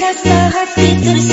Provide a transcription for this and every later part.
DJ Opus Remix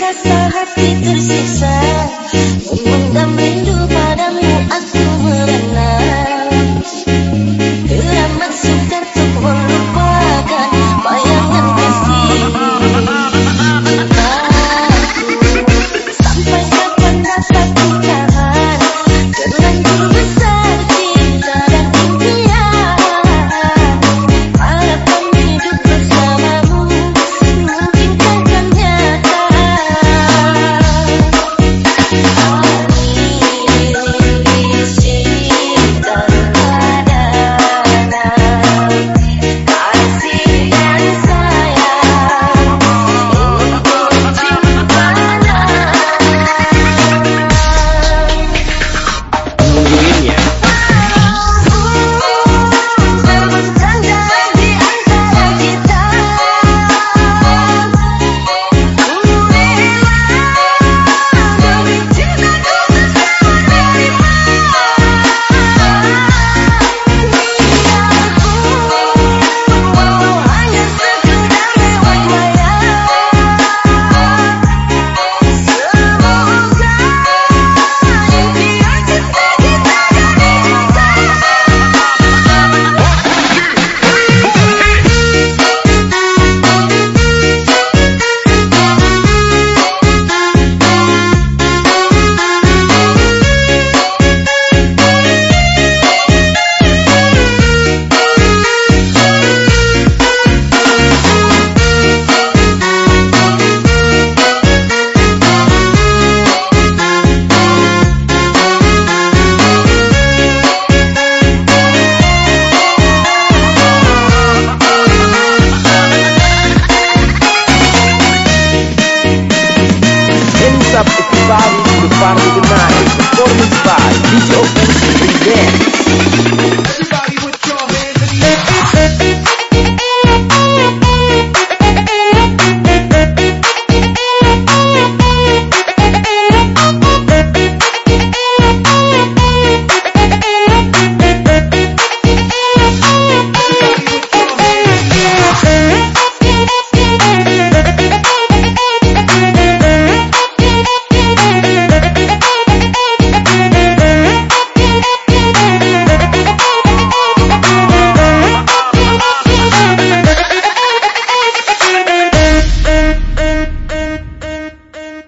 Mientras